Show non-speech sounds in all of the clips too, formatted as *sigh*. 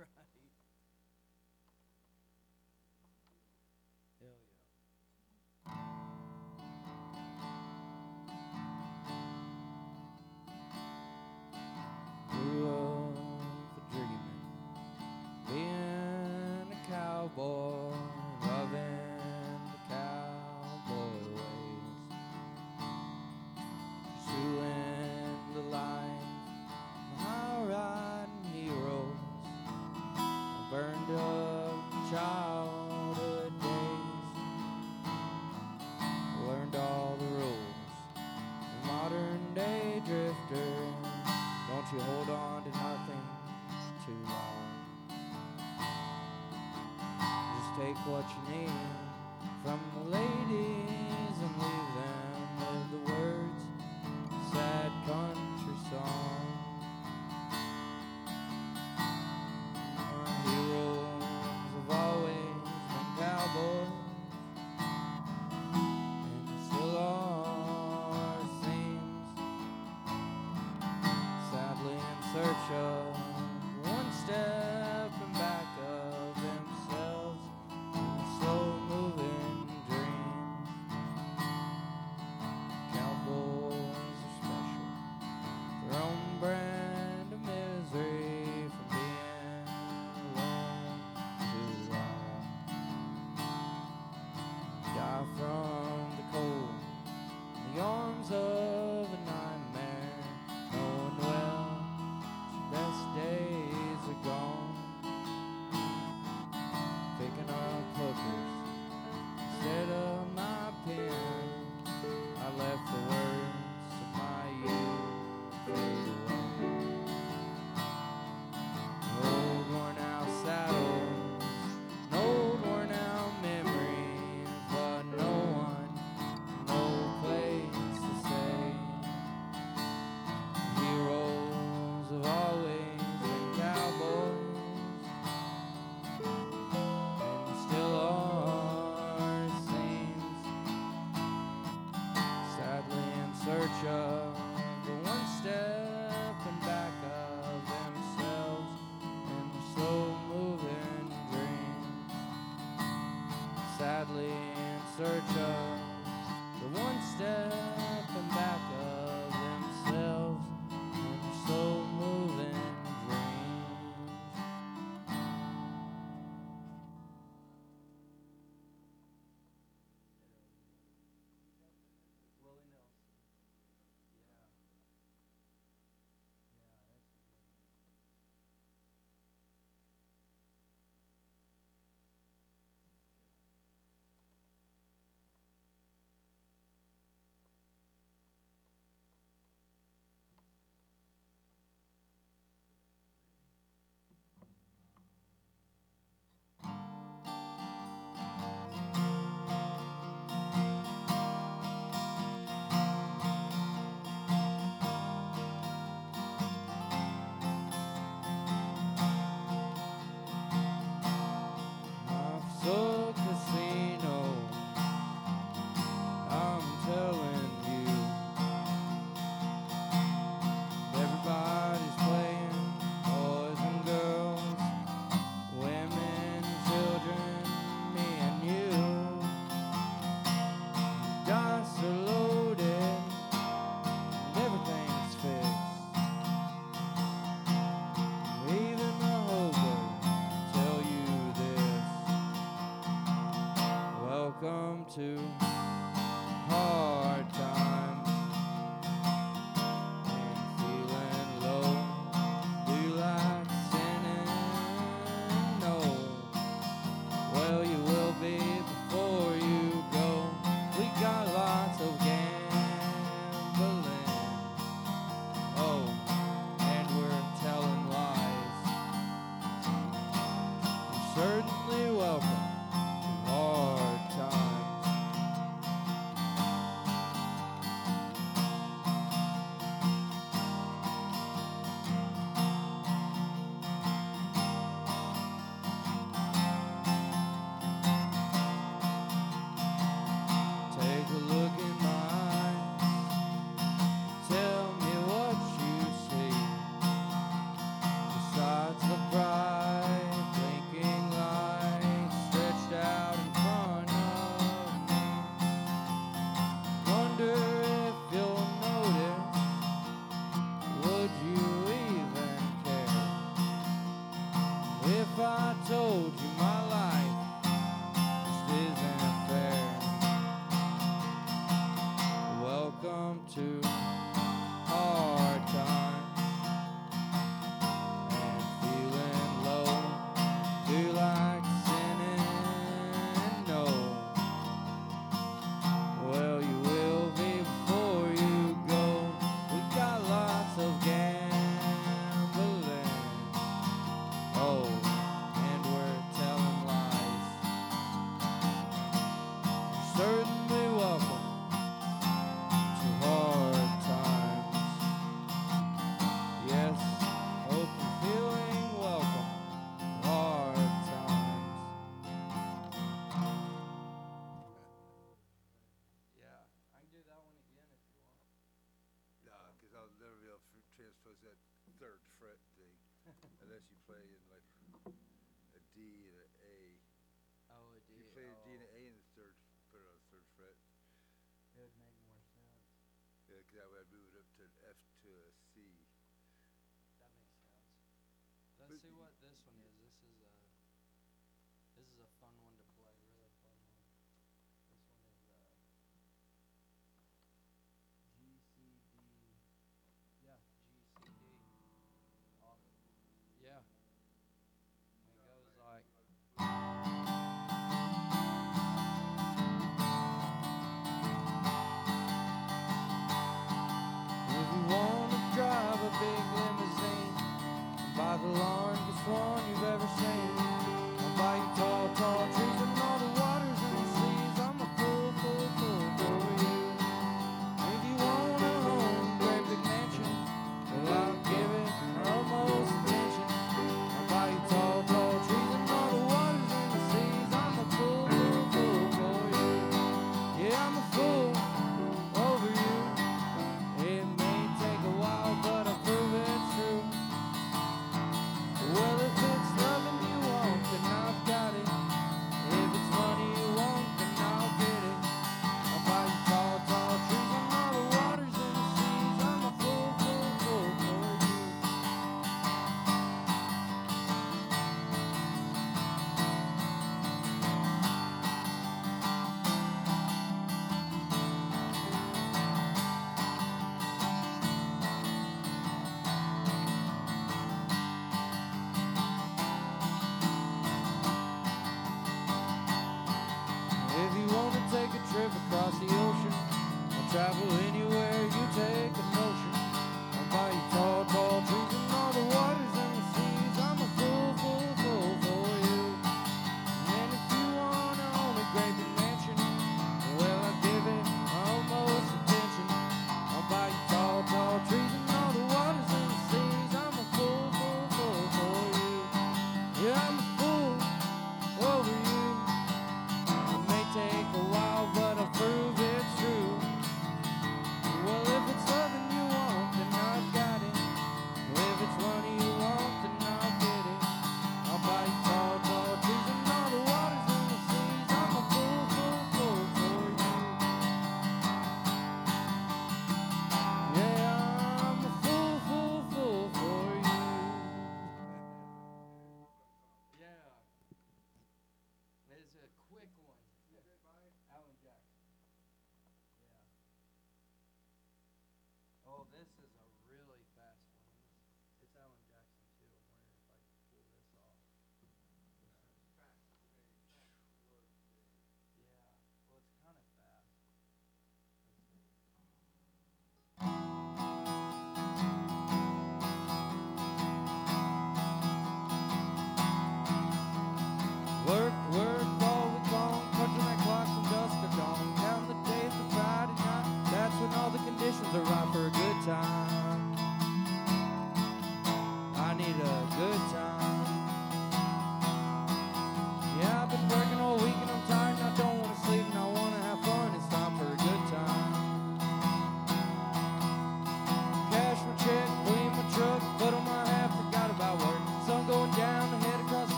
*laughs* right. Take what you need from the ladies and leave them with the words sad country song. Our heroes have always been cowboys. and still are, seems. Sadly in search of search unless you play in like a D and an A. Oh, a D. You play a D and an A in the third, put it on the third fret. It would make more sense. Yeah, 'cause that way I'd move it up to an F to a C. That makes sense. Let's But see what this one is. This is a, this is a fun one to big limousine. I'll buy the largest one you've ever seen. I'll buy you tall, tall trees.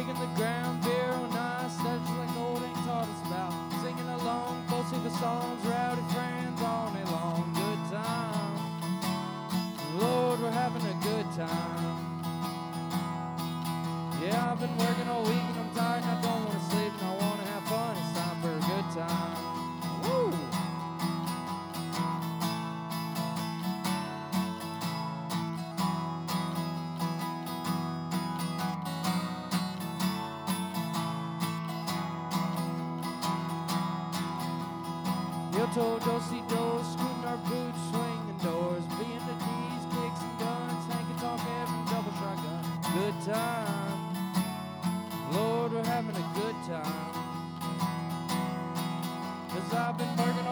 taking the ground beer Toto, do-si, do, scooting our boots, swinging doors, being the D's, kicks and guns, hanky talk, having double shotgun. Good time. Lord, we're having a good time. Cause I've been working